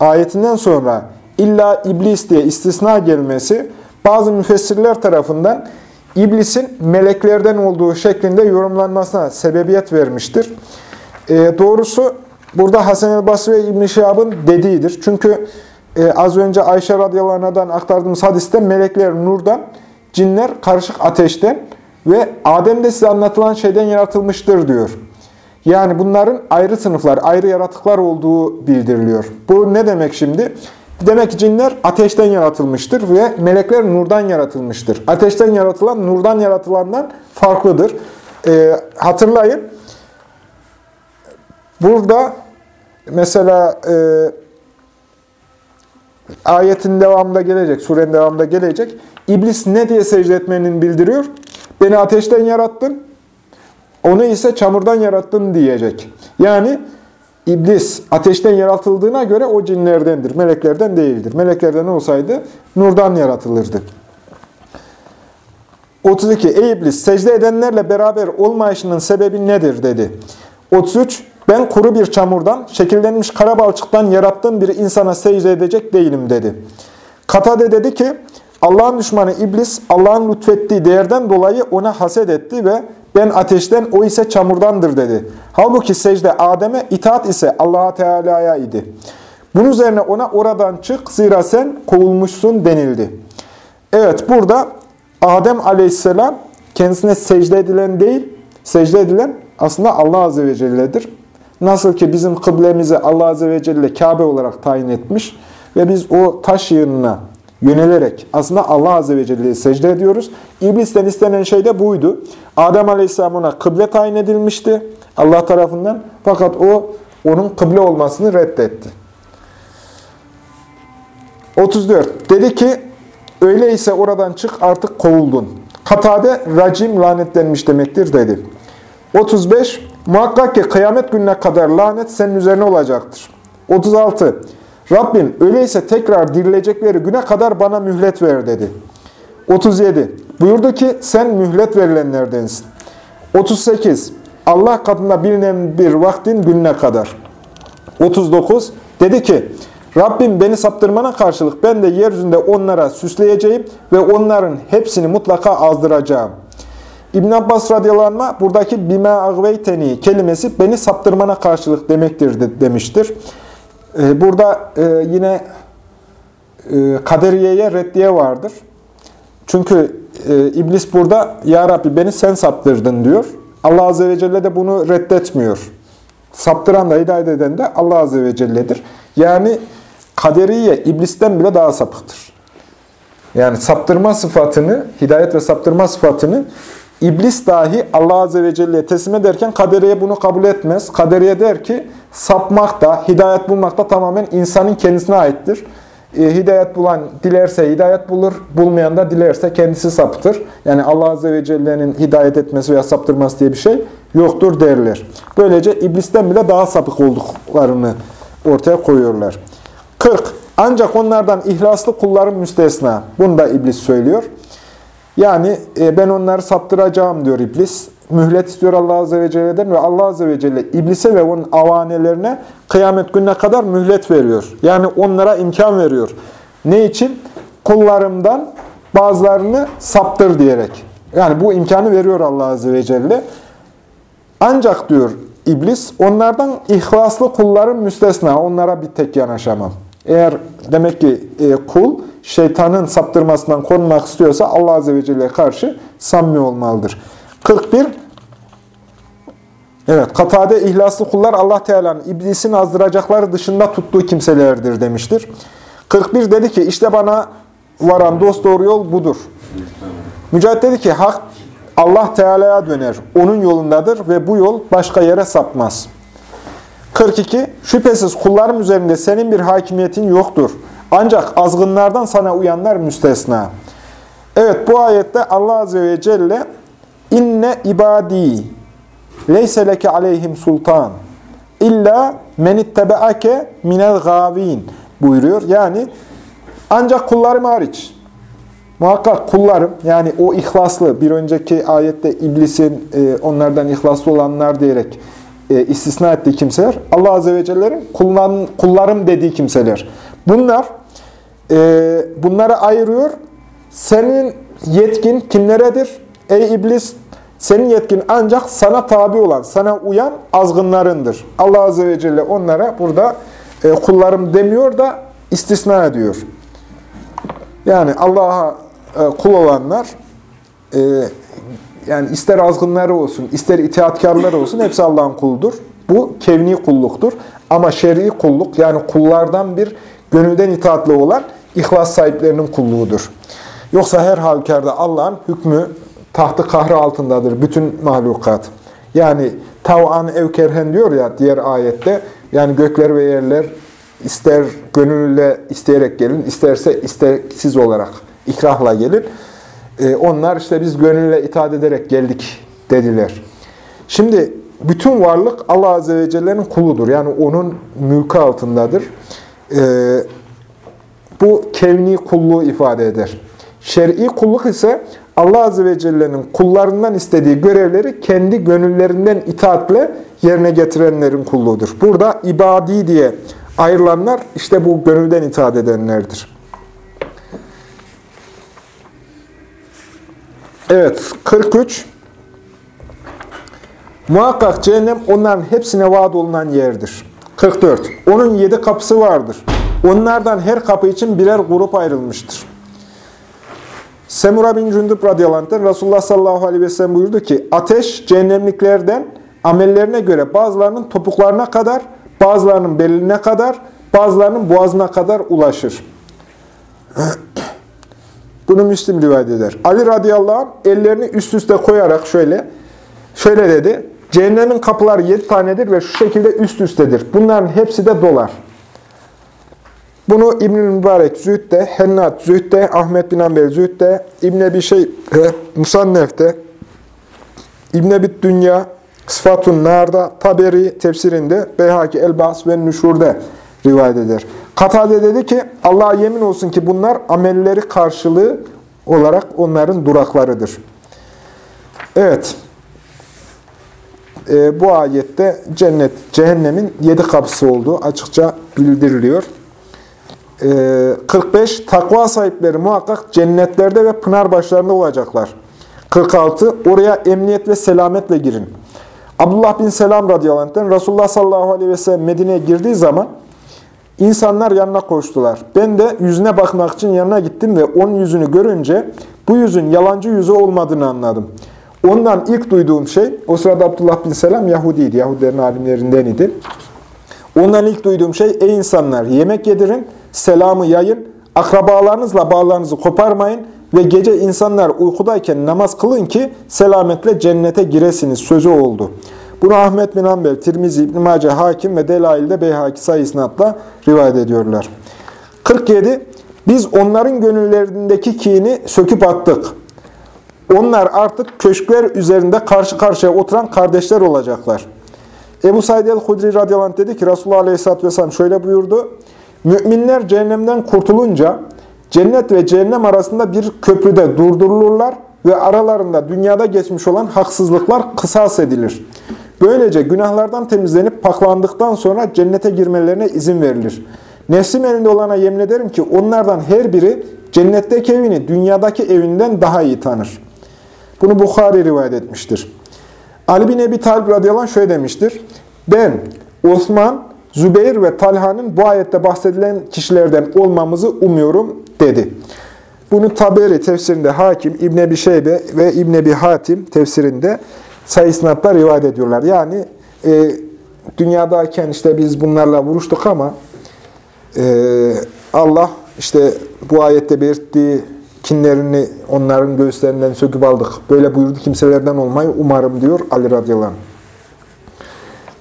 ayetinden sonra illa iblis diye istisna gelmesi bazı müfessirler tarafından iblisin meleklerden olduğu şeklinde yorumlanmasına sebebiyet vermiştir. E, doğrusu burada Hasan el Basri ve İbn-i Şihab'ın dediğidir. Çünkü e, az önce Ayşe radıyallahu anh'dan aktardığımız hadiste melekler nurdan, cinler karışık ateşten ve Adem de size anlatılan şeyden yaratılmıştır diyor. Yani bunların ayrı sınıflar, ayrı yaratıklar olduğu bildiriliyor. Bu ne demek şimdi? Demek ki cinler ateşten yaratılmıştır ve melekler nurdan yaratılmıştır. Ateşten yaratılan nurdan yaratılandan farklıdır. Ee, hatırlayın. Burada mesela e, ayetin devamında gelecek, surenin devamında gelecek. İblis ne diye secde etmenin bildiriyor? Beni ateşten yarattın, onu ise çamurdan yarattın diyecek. Yani İblis ateşten yaratıldığına göre o cinlerdendir, meleklerden değildir. Meleklerden olsaydı nurdan yaratılırdı. 32. Ey iblis secde edenlerle beraber olmayışının sebebi nedir dedi. 33. Ben kuru bir çamurdan, şekillenmiş kara balçıktan yarattığım bir insana secde edecek değilim dedi. Katade dedi ki, Allah'ın düşmanı iblis, Allah'ın lütfettiği değerden dolayı ona haset etti ve ben ateşten, o ise çamurdandır dedi. Halbuki secde Adem'e, itaat ise Allah'a Teala'ya idi. Bunun üzerine ona oradan çık, zira sen kovulmuşsun denildi. Evet, burada Adem aleyhisselam kendisine secde edilen değil, secde edilen aslında Allah Azze ve Celle'dir. Nasıl ki bizim kıblemizi Allah Azze ve Celle Kabe olarak tayin etmiş ve biz o taş yığınına yönelerek aslında Allah Azze ve Celle'ye secde ediyoruz. İblisten istenen şey de buydu. Adem Aleyhisselam ona kıble tayin edilmişti Allah tarafından. Fakat o onun kıble olmasını reddetti. 34. Dedi ki, öyleyse oradan çık artık kovuldun. Katade racim lanetlenmiş demektir dedi. 35. Muhakkak ki kıyamet gününe kadar lanet senin üzerine olacaktır. 36. Rabbim öyleyse tekrar dirilecekleri güne kadar bana mühlet ver dedi. 37. Buyurdu ki sen mühlet verilenlerdensin. 38. Allah katında bilinen bir vaktin gününe kadar. 39. Dedi ki Rabbim beni saptırmana karşılık ben de yeryüzünde onlara süsleyeceğim ve onların hepsini mutlaka azdıracağım. İbn Abbas radıyallahu anh buradaki bime agveyteni kelimesi beni saptırmana karşılık demektir de, demiştir. Ee, burada e, yine e, kaderiyeye reddiye vardır. Çünkü e, iblis burada Ya Rabbi beni sen saptırdın diyor. Allah Azze ve Celle de bunu reddetmiyor. Saptıran da hidayet eden de Allah Azze ve Celle'dir. Yani kaderiye iblisten bile daha sapıktır. Yani saptırma sıfatını, hidayet ve saptırma sıfatını İblis dahi Allah Azze ve Celle'ye teslim ederken kaderiye bunu kabul etmez. Kaderiye der ki sapmak da, hidayet bulmak da tamamen insanın kendisine aittir. E, hidayet bulan dilerse hidayet bulur, bulmayan da dilerse kendisi sapıtır. Yani Allah Azze ve Celle'nin hidayet etmesi veya saptırması diye bir şey yoktur derler. Böylece iblisten bile daha sapık olduklarını ortaya koyuyorlar. 40. Ancak onlardan ihlaslı kulların müstesna. Bunu da iblis söylüyor. Yani e, ben onları saptıracağım diyor iblis. Mühlet istiyor Allah Azze ve Celle'den ve Allah Azze ve Celle iblise ve onun avanelerine kıyamet gününe kadar mühlet veriyor. Yani onlara imkan veriyor. Ne için? Kullarımdan bazılarını saptır diyerek. Yani bu imkanı veriyor Allah Azze ve Celle. Ancak diyor iblis, onlardan ihlaslı kulların müstesna, onlara bir tek yanaşamam. Eğer demek ki e, kul şeytanın saptırmasından korunmak istiyorsa Allah Azze ve Celle'ye karşı samimi olmalıdır. 41 Evet, katade ihlaslı kullar Allah Teala'nın iblisin azdıracakları dışında tuttuğu kimselerdir demiştir. 41 dedi ki işte bana varan dost doğru yol budur. Mücahit dedi ki hak Allah Teala'ya döner. Onun yolundadır ve bu yol başka yere sapmaz. 42. Şüphesiz kullarım üzerinde senin bir hakimiyetin yoktur. Ancak azgınlardan sana uyanlar müstesna. Evet bu ayette Allah Azze ve Celle inne ibadi leyse leke aleyhim sultan illa men ittebeake minel gavin buyuruyor. Yani ancak kullarım hariç Muhakkak kullarım, yani o ihlaslı, bir önceki ayette iblisin e, onlardan ihlaslı olanlar diyerek e, istisna ettiği kimseler, Allah Azze ve Celle'nin kullan, kullarım dediği kimseler. Bunlar, e, bunları ayırıyor. Senin yetkin kimleredir? Ey iblis, senin yetkin ancak sana tabi olan, sana uyan azgınlarındır. Allah Azze ve Celle onlara burada e, kullarım demiyor da istisna ediyor. Yani Allah'a e, kul olanlar e, yani ister azgınları olsun, ister itaatkarları olsun hepsi Allah'ın kuludur. Bu kevni kulluktur. Ama şer'i kulluk yani kullardan bir gönülden itaatli olan ihlas sahiplerinin kulluğudur. Yoksa her halükarda Allah'ın hükmü tahtı kahrı altındadır bütün mahlukat. Yani tav'an evkerhen diyor ya diğer ayette yani gökler ve yerler ister gönülle isteyerek gelin, isterse isteksiz olarak ikrahla gelir. E, onlar işte biz gönülle itaat ederek geldik dediler. Şimdi bütün varlık Allah Azze ve Celle'nin kuludur. Yani onun mülkü altındadır. E, bu kevni kulluğu ifade eder. Şer'i kulluk ise Allah Azze ve Celle'nin kullarından istediği görevleri kendi gönüllerinden itaatle yerine getirenlerin kulluğudur. Burada ibadi diye ayrılanlar işte bu gönülden itaat edenlerdir. Evet, 43. Muhakkak cehennem onların hepsine vaat olunan yerdir. 44. Onun yedi kapısı vardır. Onlardan her kapı için birer grup ayrılmıştır. Semura bin Cündüp radıyallahu Resulullah sallallahu aleyhi ve sellem buyurdu ki, ateş cehennemliklerden amellerine göre bazılarının topuklarına kadar, bazılarının beline kadar, bazılarının boğazına kadar ulaşır. Bunu Müslim rivayet eder. Ali radıyallahu anh ellerini üst üste koyarak şöyle, şöyle dedi. Cehennemin kapıları yedi tanedir ve şu şekilde üst üstedir. Bunların hepsi de dolar. Bunu İbn-i Mübarek Zühd'de, Hennat Zühd'de, Ahmet bin Amber Zühd'de, İbn-i şey, e, Musannef'te, İbn-i Bit Dünya, Sıfatun Nar'da, Taberi tefsirinde, Beyhaki Elbas ve Nüşur'de rivayet eder. Katade dedi ki, Allah'a yemin olsun ki bunlar amelleri karşılığı olarak onların duraklarıdır. Evet, e, bu ayette cennet, cehennemin yedi kapısı olduğu açıkça bildiriliyor. E, 45, takva sahipleri muhakkak cennetlerde ve pınar başlarında olacaklar. 46, oraya emniyet ve selametle girin. Abdullah bin Selam radıyallahu anh'ten Resulullah sallallahu aleyhi ve sellem Medine'ye girdiği zaman İnsanlar yanına koştular. Ben de yüzüne bakmak için yanına gittim ve onun yüzünü görünce bu yüzün yalancı yüzü olmadığını anladım. Ondan ilk duyduğum şey, o sırada Abdullah bin Selam Yahudiydi, Yahudilerin alimlerinden idi. Ondan ilk duyduğum şey, ey insanlar yemek yedirin, selamı yayın, akrabalarınızla bağlarınızı koparmayın ve gece insanlar uykudayken namaz kılın ki selametle cennete giresiniz sözü oldu.'' Bunu Ahmet bin Hanbel, Tirmizi, İbn-i Mace, Hakim ve Delail'de Beyhaki sayısınatla rivayet ediyorlar. 47. Biz onların gönüllerindeki kini söküp attık. Onlar artık köşkler üzerinde karşı karşıya oturan kardeşler olacaklar. Ebu Said el-Hudri radıyallahu dedi ki Resulullah aleyhisselatü vesselam şöyle buyurdu. Müminler cehennemden kurtulunca cennet ve cehennem arasında bir köprüde durdurulurlar ve aralarında dünyada geçmiş olan haksızlıklar kısas edilir. Böylece günahlardan temizlenip paklandıktan sonra cennete girmelerine izin verilir. Nefsim elinde olana yemin ederim ki onlardan her biri cennetteki evini dünyadaki evinden daha iyi tanır. Bunu Bukhari rivayet etmiştir. Ali bin Ebi Talib radıyallahu şöyle demiştir. Ben, Osman, Zübeyir ve Talha'nın bu ayette bahsedilen kişilerden olmamızı umuyorum dedi. Bunu Taberi tefsirinde Hakim, İbn Ebi Şeybe ve İbn Ebi Hatim tefsirinde sayısınatla rivayet ediyorlar. Yani e, dünyadayken işte biz bunlarla vuruştuk ama e, Allah işte bu ayette belirttiği kinlerini onların göğüslerinden söküp aldık. Böyle buyurdu kimselerden olmayı umarım diyor Ali radıyallahu anh.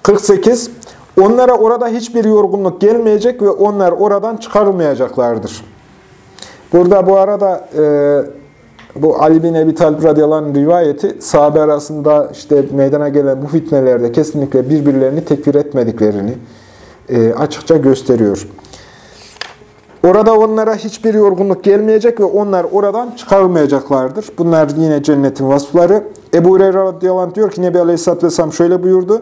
48. Onlara orada hiçbir yorgunluk gelmeyecek ve onlar oradan çıkarılmayacaklardır. Burada bu arada e, bu Ali bin Ebi Talib radıyallahu rivayeti sahabe arasında işte meydana gelen bu fitnelerde kesinlikle birbirlerini tekfir etmediklerini e, açıkça gösteriyor. Orada onlara hiçbir yorgunluk gelmeyecek ve onlar oradan çıkarılmayacaklardır. Bunlar yine cennetin vasıfları. Ebu Hureyre radıyallahu diyor ki Nebi Aleyhisselatü Vesselam şöyle buyurdu.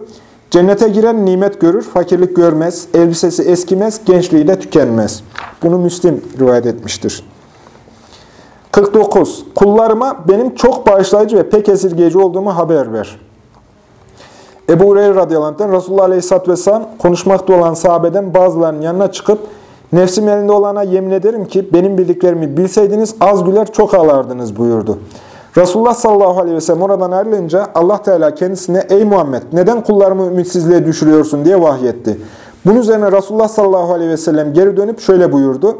Cennete giren nimet görür, fakirlik görmez, elbisesi eskimez, gençliği de tükenmez. Bunu Müslim rivayet etmiştir. 49. Kullarıma benim çok bağışlayıcı ve pek esirgeyici olduğumu haber ver. Ebu Hureyre radıyallahu Resulullah aleyhisselatü vesselam konuşmakta olan sahabeden bazılarının yanına çıkıp Nefsim elinde olana yemin ederim ki benim bildiklerimi bilseydiniz az güler çok ağlardınız buyurdu. Resulullah sallallahu aleyhi ve sellem oradan ayrılınca Allah Teala kendisine ey Muhammed neden kullarımı ümitsizliğe düşürüyorsun diye vahyetti. Bunun üzerine Resulullah sallallahu aleyhi ve sellem geri dönüp şöyle buyurdu.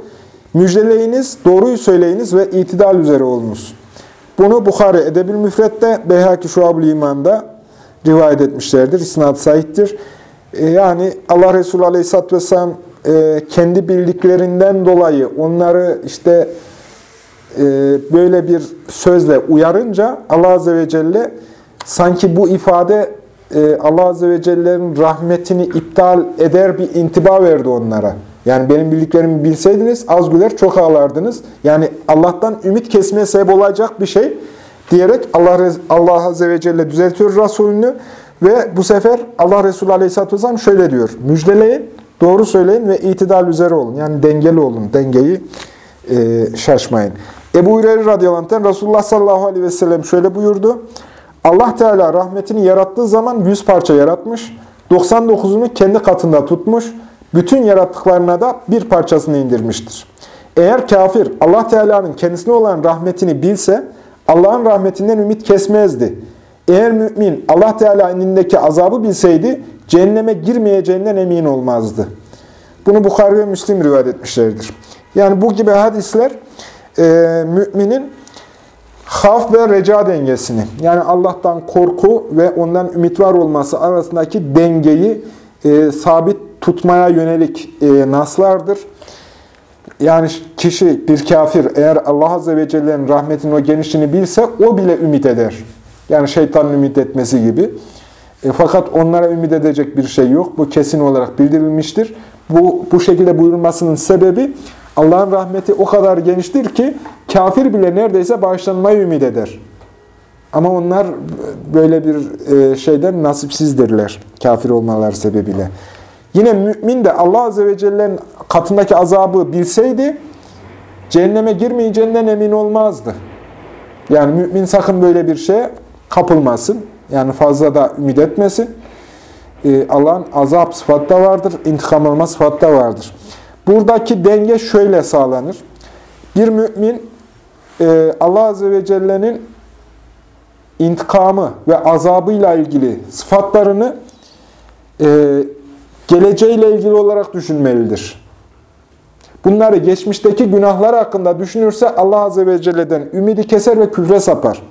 Müjdeleyiniz, doğruyu söyleyiniz ve itidal üzere olunuz. Bunu Bukhari Edebül Müfret'te, Beyhaki Şuab-ül İman'da rivayet etmişlerdir. İsnat sahiptir. E, yani Allah Resulü Aleyhisselatü Vesselam e, kendi bildiklerinden dolayı onları işte e, böyle bir sözle uyarınca Allah Azze ve Celle sanki bu ifade Allah Azze ve Celle'nin rahmetini iptal eder bir intiba verdi onlara. Yani benim bildiklerimi bilseydiniz az güler çok ağlardınız. Yani Allah'tan ümit kesmeye sebep olacak bir şey diyerek Allah, Allah Azze ve Celle düzeltiyor Resulünü ve bu sefer Allah Resulü Aleyhisselatü Vesselam şöyle diyor. Müjdeleyin Doğru söyleyin ve itidal üzere olun. Yani dengeli olun. Dengeyi e, şaşmayın. Ebu Hureyre radıyallahu anh Resulullah sallallahu aleyhi ve sellem şöyle buyurdu. Allah Teala rahmetini yarattığı zaman 100 parça yaratmış. 99'unu kendi katında tutmuş. Bütün yarattıklarına da bir parçasını indirmiştir. Eğer kafir Allah Teala'nın kendisine olan rahmetini bilse Allah'ın rahmetinden ümit kesmezdi. Eğer mümin Allah Teala'nın indindeki azabı bilseydi cehenneme girmeyeceğinden emin olmazdı. Bunu Bukhari ve Müslim rivayet etmişlerdir. Yani bu gibi hadisler e, müminin haf ve reca dengesini, yani Allah'tan korku ve ondan ümit var olması arasındaki dengeyi e, sabit tutmaya yönelik e, naslardır. Yani kişi, bir kafir eğer Allah Azze ve Celle'nin rahmetinin o genişliğini bilse o bile ümit eder. Yani şeytanın ümit etmesi gibi. E, fakat onlara ümit edecek bir şey yok. Bu kesin olarak bildirilmiştir. Bu, bu şekilde buyurulmasının sebebi Allah'ın rahmeti o kadar geniştir ki kafir bile neredeyse bağışlanmayı ümit eder. Ama onlar böyle bir e, şeyden nasipsizdirler kafir olmaları sebebiyle. Yine mümin de Allah Azze ve Celle'nin katındaki azabı bilseydi cehenneme girmeyeceğinden emin olmazdı. Yani mümin sakın böyle bir şeye kapılmasın. Yani fazla da ümit etmesin. Ee, Allah'ın azap sıfatta vardır, intikam alma sıfatta vardır. Buradaki denge şöyle sağlanır. Bir mümin e, Allah Azze ve Celle'nin intikamı ve azabıyla ilgili sıfatlarını e, geleceğiyle ilgili olarak düşünmelidir. Bunları geçmişteki günahlar hakkında düşünürse Allah Azze ve Celle'den ümidi keser ve küfre sapar.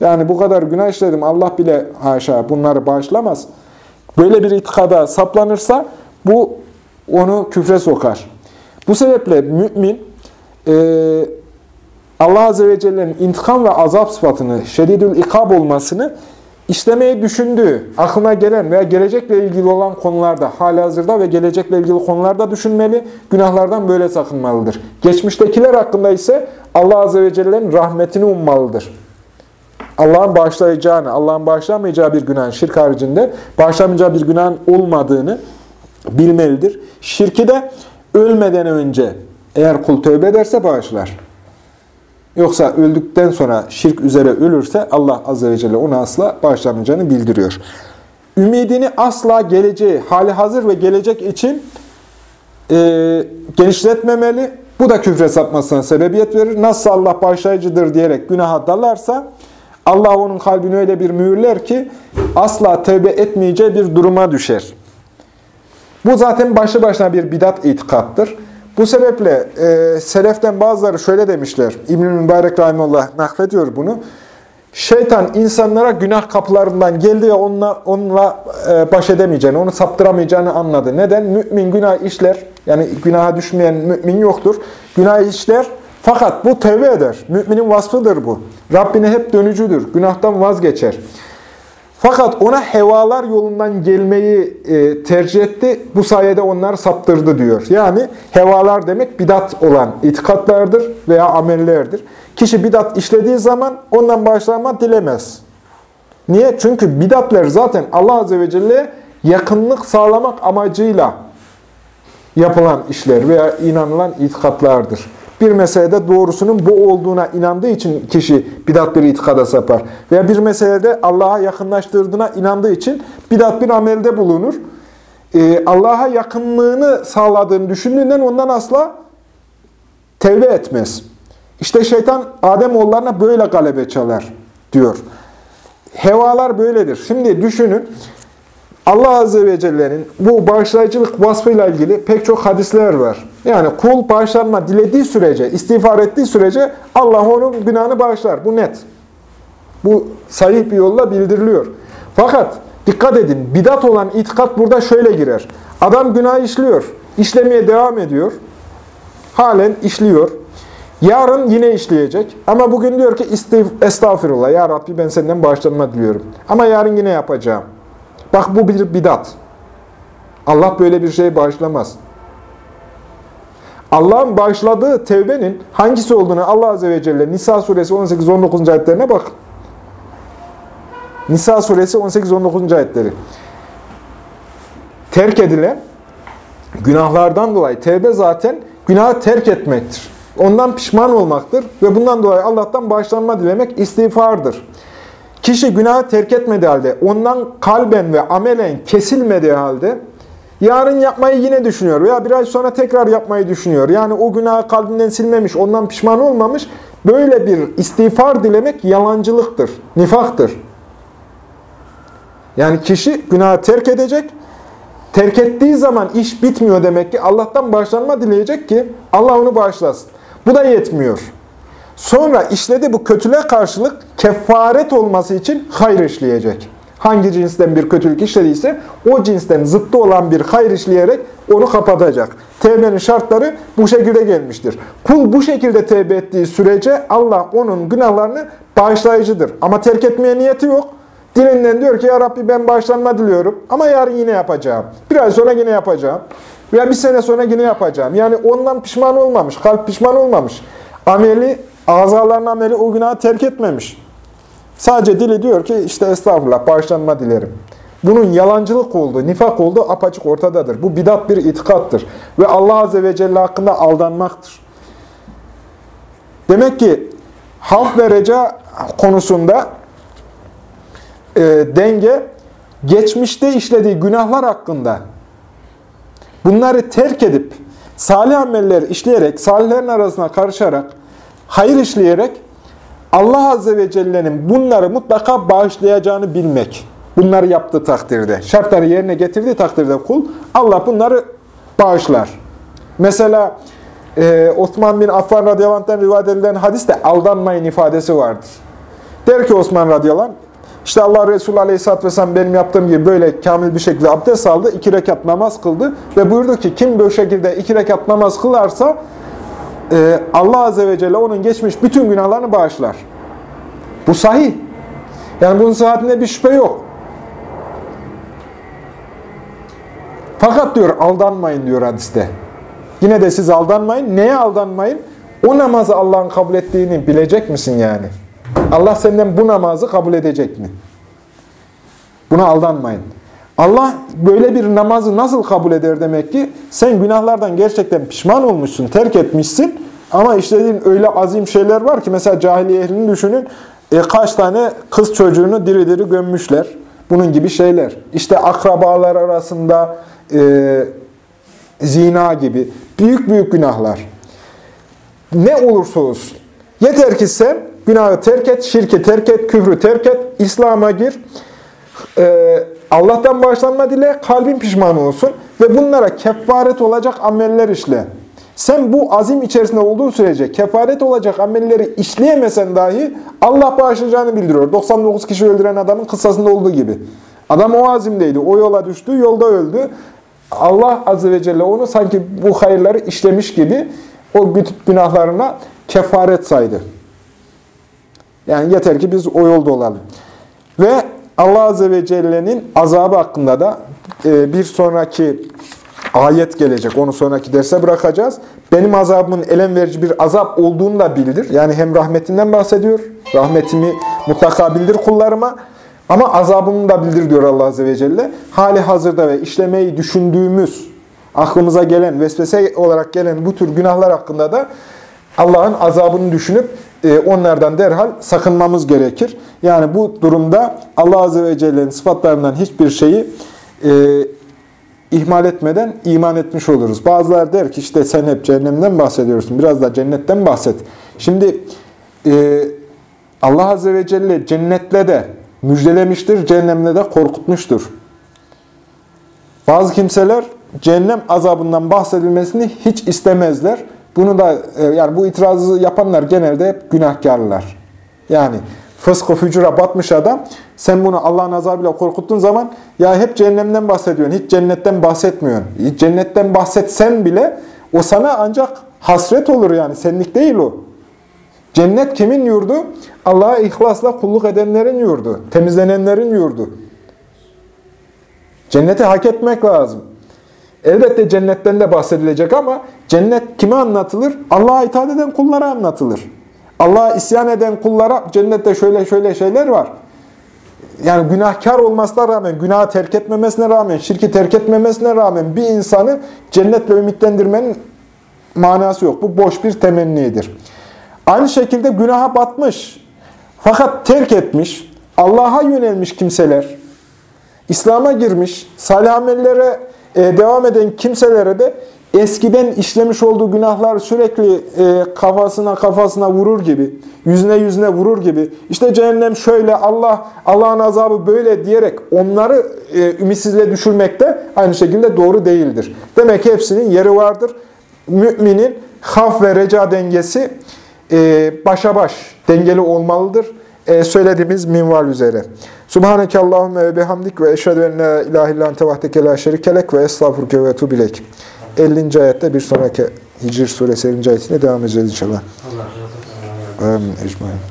Yani bu kadar günah işledim Allah bile haşa bunları bağışlamaz. Böyle bir itikada saplanırsa bu onu küfre sokar. Bu sebeple mümin e, Allah Azze ve Celle'nin intikam ve azap sıfatını, şedidül ikab olmasını işlemeyi düşündüğü, aklına gelen veya gelecekle ilgili olan konularda, hazırda ve gelecekle ilgili konularda düşünmeli, günahlardan böyle sakınmalıdır. Geçmiştekiler hakkında ise Allah Azze ve Celle'nin rahmetini ummalıdır. Allah'ın bağışlayacağını, Allah'ın bağışlamayacağı bir günah şirk haricinde bağışlamayacağı bir günahın olmadığını bilmelidir. Şirki de ölmeden önce eğer kul tövbe ederse bağışlar. Yoksa öldükten sonra şirk üzere ölürse Allah Azze ve Celle ona asla bağışlamayacağını bildiriyor. Ümidini asla geleceği, hali hazır ve gelecek için e, genişletmemeli. Bu da küfre sapmasına sebebiyet verir. Nasıl Allah bağışlayıcıdır diyerek günaha dalarsa Allah onun kalbini öyle bir mühürler ki asla tövbe etmeyeceği bir duruma düşer. Bu zaten başlı başına bir bidat itikattır. Bu sebeple e, seleften bazıları şöyle demişler. İbn-i Mübarek Rahimullah naklediyor bunu. Şeytan insanlara günah kapılarından geldi ve onunla, onunla e, baş edemeyeceğini, onu saptıramayacağını anladı. Neden? Mümin günah işler. Yani günaha düşmeyen mümin yoktur. Günah işler fakat bu tevbe eder. Müminin vasfıdır bu. Rabbine hep dönücüdür. Günahtan vazgeçer. Fakat ona hevalar yolundan gelmeyi e, tercih etti. Bu sayede onları saptırdı diyor. Yani hevalar demek bidat olan itikatlardır veya amellerdir. Kişi bidat işlediği zaman ondan bağışlanma dilemez. Niye? Çünkü bidatler zaten Allah Azze ve Celle yakınlık sağlamak amacıyla yapılan işler veya inanılan itikatlardır bir meselede doğrusunun bu olduğuna inandığı için kişi bidat bir itikada sapar. Veya bir meselede Allah'a yakınlaştırdığına inandığı için bidat bir amelde bulunur. Ee, Allah'a yakınlığını sağladığını düşündüğünden ondan asla tevbe etmez. İşte şeytan Adem oğullarına böyle galebe çalar diyor. Hevalar böyledir. Şimdi düşünün. Allah Azze ve Celle'nin bu bağışlayıcılık vasfıyla ilgili pek çok hadisler var. Yani kul bağışlanma dilediği sürece, istiğfar ettiği sürece Allah onun günahını bağışlar. Bu net. Bu sahih bir yolla bildiriliyor. Fakat dikkat edin, bidat olan itikat burada şöyle girer. Adam günah işliyor, işlemeye devam ediyor. Halen işliyor. Yarın yine işleyecek. Ama bugün diyor ki estağfirullah ya Rabbi ben senden bağışlanma diliyorum. Ama yarın yine yapacağım. Bak bu bir bidat. Allah böyle bir şey bağışlamaz. Allah'ın bağışladığı tevbenin hangisi olduğunu Allah Azze ve Celle Nisa suresi 18-19. ayetlerine bak. Nisa suresi 18-19. ayetleri. Terk edilen günahlardan dolayı tevbe zaten günahı terk etmektir. Ondan pişman olmaktır ve bundan dolayı Allah'tan bağışlanma dilemek istiğfardır. Kişi günahı terk etmediği halde, ondan kalben ve amelen kesilmediği halde yarın yapmayı yine düşünüyor veya bir ay sonra tekrar yapmayı düşünüyor. Yani o günahı kalbinden silmemiş, ondan pişman olmamış. Böyle bir istiğfar dilemek yalancılıktır, nifaktır. Yani kişi günahı terk edecek, terk ettiği zaman iş bitmiyor demek ki Allah'tan bağışlanma dileyecek ki Allah onu bağışlasın. Bu da yetmiyor. Sonra işledi bu kötülüğe karşılık kefaret olması için hayır işleyecek. Hangi cinsten bir kötülük işlediyse o cinsten zıttı olan bir hayır işleyerek onu kapatacak. Tevbenin şartları bu şekilde gelmiştir. Kul bu şekilde tevbe ettiği sürece Allah onun günahlarını bağışlayıcıdır. Ama terk etmeye niyeti yok. Dilinden diyor ki ya Rabbi ben bağışlanma diliyorum ama yarın yine yapacağım. Bir ay sonra yine yapacağım. Veya bir sene sonra yine yapacağım. Yani ondan pişman olmamış, kalp pişman olmamış. Ameli Azaların ameli o günahı terk etmemiş. Sadece dili diyor ki işte estağfurullah bağışlanma dilerim. Bunun yalancılık olduğu, nifak olduğu apaçık ortadadır. Bu bidat bir itikattır. Ve Allah Azze ve Celle hakkında aldanmaktır. Demek ki haf ve reca konusunda e, denge geçmişte işlediği günahlar hakkında bunları terk edip salih ameller işleyerek, salihlerin arasına karışarak hayır işleyerek Allah Azze ve Celle'nin bunları mutlaka bağışlayacağını bilmek. Bunları yaptığı takdirde, şartları yerine getirdiği takdirde kul, Allah bunları bağışlar. Mesela e, Osman bin Affan radıyallahu rivayet edilen hadiste aldanmayın ifadesi vardır. Der ki Osman radıyallahu işte Allah Resulü aleyhisselatü vesselam benim yaptığım gibi böyle kamil bir şekilde abdest aldı, iki rekat namaz kıldı ve buyurdu ki kim böyle şekilde iki rekat namaz kılarsa Allah Azze ve Celle onun geçmiş bütün günahlarını bağışlar. Bu sahih. Yani bunun sıhhatinde bir şüphe yok. Fakat diyor aldanmayın diyor hadiste. Yine de siz aldanmayın. Neye aldanmayın? O namazı Allah'ın kabul ettiğini bilecek misin yani? Allah senden bu namazı kabul edecek mi? Buna aldanmayın. Allah böyle bir namazı nasıl kabul eder demek ki? Sen günahlardan gerçekten pişman olmuşsun, terk etmişsin. Ama işlediğin öyle azim şeyler var ki mesela cahiliye ehlini düşünün. E, kaç tane kız çocuğunu diri diri gömmüşler. Bunun gibi şeyler. İşte akrabalar arasında e, zina gibi büyük büyük günahlar. Ne olursa olsun. Yeter ki sen günahı terk et, şirki terk et, küfrü terk et, İslam'a gir. Ee, Allah'tan bağışlanma dile, kalbin pişman olsun ve bunlara kefaret olacak ameller işle. Sen bu azim içerisinde olduğun sürece kefaret olacak amelleri işleyemesen dahi Allah bağışlayacağını bildiriyor. 99 kişi öldüren adamın kıssasında olduğu gibi. Adam o azimdeydi, o yola düştü, yolda öldü. Allah Azze ve Celle onu sanki bu hayırları işlemiş gibi o günahlarına kefaret saydı. Yani yeter ki biz o yolda olalım. Ve Allah Azze ve Celle'nin azabı hakkında da e, bir sonraki ayet gelecek. Onu sonraki derse bırakacağız. Benim azabımın elem verici bir azap olduğunu da bildir. Yani hem rahmetinden bahsediyor. Rahmetimi mutlaka bildir kullarıma. Ama azabımı da bildir diyor Allah Azze ve Celle. Hali hazırda ve işlemeyi düşündüğümüz, aklımıza gelen, vesvese olarak gelen bu tür günahlar hakkında da Allah'ın azabını düşünüp onlardan derhal sakınmamız gerekir. Yani bu durumda Allah Azze ve Celle'nin sıfatlarından hiçbir şeyi e, ihmal etmeden iman etmiş oluruz. Bazılar der ki işte sen hep cehennemden bahsediyorsun. Biraz da cennetten bahset. Şimdi e, Allah Azze ve Celle cennetle de müjdelemiştir, cehennemle de korkutmuştur. Bazı kimseler cehennem azabından bahsedilmesini hiç istemezler. Bunu da yani bu itirazı yapanlar genelde hep günahkarlar. Yani fıskı fücura batmış adam sen bunu Allah'ın azabıyla korkuttuğun zaman ya hep cehennemden bahsediyorsun, hiç cennetten bahsetmiyorsun. Hiç cennetten bahsetsen bile o sana ancak hasret olur yani senlik değil o. Cennet kimin yurdu? Allah'a ihlasla kulluk edenlerin yurdu, temizlenenlerin yurdu. Cenneti hak etmek lazım. Elbette cennetten de bahsedilecek ama cennet kime anlatılır? Allah'a itaat eden kullara anlatılır. Allah'a isyan eden kullara cennette şöyle şöyle şeyler var. Yani günahkar olmasına rağmen, günahı terk etmemesine rağmen, şirki terk etmemesine rağmen bir insanı cennetle ümitlendirmenin manası yok. Bu boş bir temennidir. Aynı şekilde günaha batmış, fakat terk etmiş, Allah'a yönelmiş kimseler, İslam'a girmiş, salih amellere e, devam eden kimselere de eskiden işlemiş olduğu günahlar sürekli e, kafasına kafasına vurur gibi, yüzüne yüzüne vurur gibi, işte cehennem şöyle, Allah Allah'ın azabı böyle diyerek onları e, ümitsizliğe düşürmek de aynı şekilde doğru değildir. Demek ki hepsinin yeri vardır. Müminin haf ve reca dengesi e, başa baş dengeli olmalıdır. E, söylediğimiz minval üzere. Subhaneke Allahümme ve bihamdik ve eşhedü en la ilahe illan tevahdeke la şerikelek ve estağfurke ve etubilek. 50. ayette bir sonraki Hicr suresi 50. ayetine devam edeceğiz inşallah. Allah razı olsun. Amin.